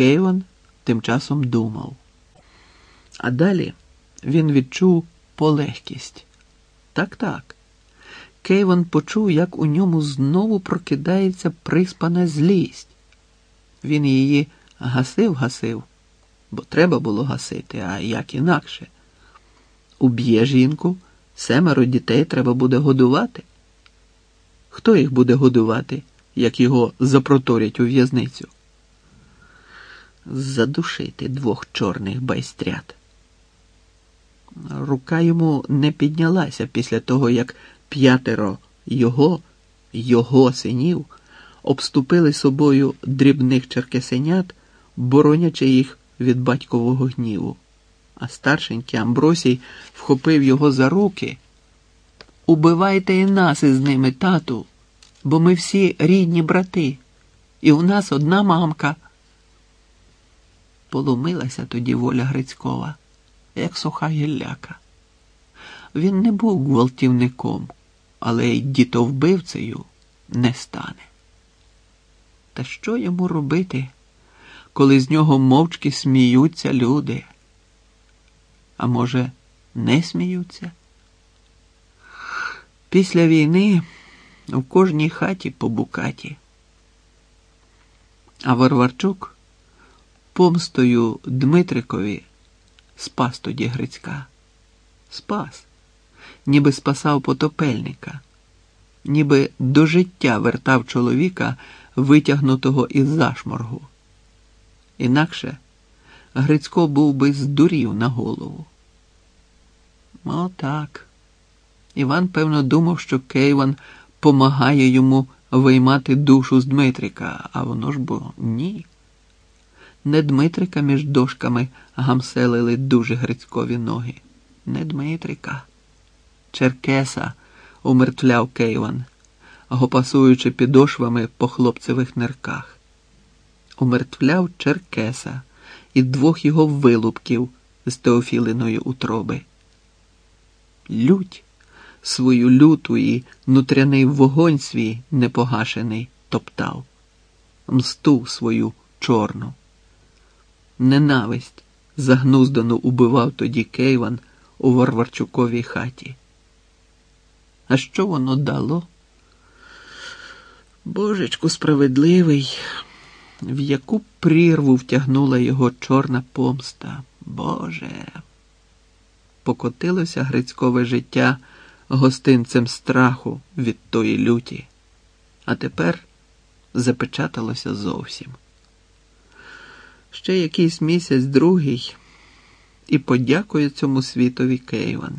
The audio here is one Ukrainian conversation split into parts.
Кейван тим часом думав. А далі він відчув полегкість. Так, так. Кейван почув, як у ньому знову прокидається приспана злість. Він її гасив, гасив, бо треба було гасити, а як інакше. Уб'є жінку, семеро дітей треба буде годувати. Хто їх буде годувати, як його запроторять у в'язницю? Задушити двох чорних байстрят. Рука йому не піднялася після того, як п'ятеро його, його синів обступили собою дрібних черкесенят, боронячи їх від батькового гніву. А старшенький Амбросій вхопив його за руки. Убивайте і нас із ними, тату, бо ми всі рідні брати, і у нас одна мамка. Поломилася тоді воля Грицькова, як суха гілляка. Він не був гвалтівником, але й дітовбивцею не стане. Та що йому робити, коли з нього мовчки сміються люди? А може, не сміються? Після війни в кожній хаті по букаті. А Варварчук помстою Дмитрикові спас тоді Грицька. Спас, ніби спасав потопельника, ніби до життя вертав чоловіка, витягнутого із зашморгу. Інакше Грицько був би здурів на голову. Отак. Іван, певно, думав, що Кейван помагає йому виймати душу з Дмитрика, а воно ж бо ні. Не Дмитрика між дошками гамселили дуже Грицькові ноги. Не Дмитрика. Черкеса умертвляв Кейван, гопасуючи підошвами по хлопцевих нирках. Умертвляв Черкеса і двох його вилупків з Теофілиної утроби. Лють свою люту і нутряний вогонь свій непогашений топтав, мсту свою чорну. Ненависть загнуздану убивав тоді Кейван у Варварчуковій хаті. А що воно дало? Божечку справедливий, в яку прірву втягнула його чорна помста. Боже. Покотилося Грицькове життя гостинцем страху від тої люті, а тепер запечаталося зовсім. Ще якийсь місяць другий і подякує цьому світові Кейван.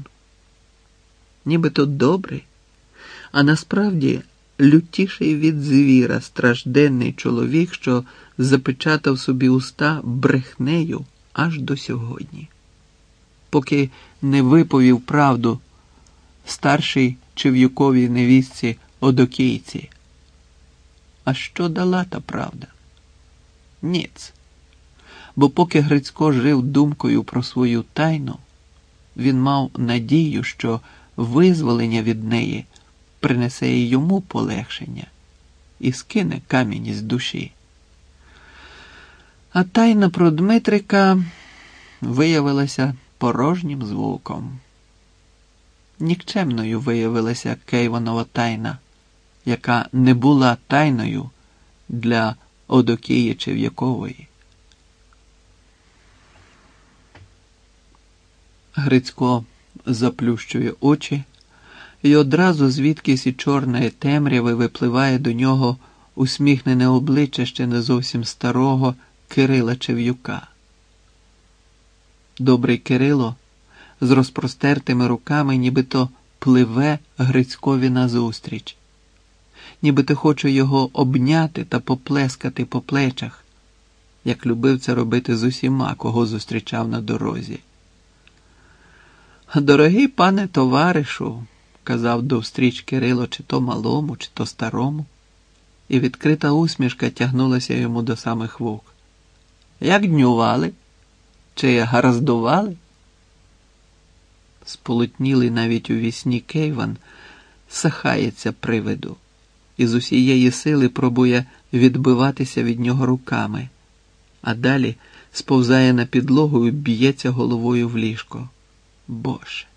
Нібито добрий, а насправді лютіший від звіра стражденний чоловік, що запечатав собі уста брехнею аж до сьогодні, поки не виповів правду старшій чев'юковій невістці Одокійці. А що дала та правда? Ніц. Бо поки Грицько жив думкою про свою тайну, він мав надію, що визволення від неї принесе й йому полегшення і скине камінь із душі. А тайна про Дмитрика виявилася порожнім звуком. Нікчемною виявилася Кейванова тайна, яка не була тайною для Одокії Грицько заплющує очі, і одразу звідкись і чорної темряви випливає до нього усміхнене обличчя ще не зовсім старого Кирила Чев'юка. Добрий Кирило з розпростертими руками, нібито пливе Грицькові назустріч, нібито хоче його обняти та поплескати по плечах, як любив це робити з усіма, кого зустрічав на дорозі. Дорогий пане товаришу, казав довстріч Кирило, чи то малому, чи то старому, і відкрита усмішка тягнулася йому до самих вух. Як днювали? Чи гараздували? Сполотнілий навіть у вісні Кейван сахається привиду і з усієї сили пробує відбиватися від нього руками, а далі сповзає на підлогу і б'ється головою в ліжко. Боже.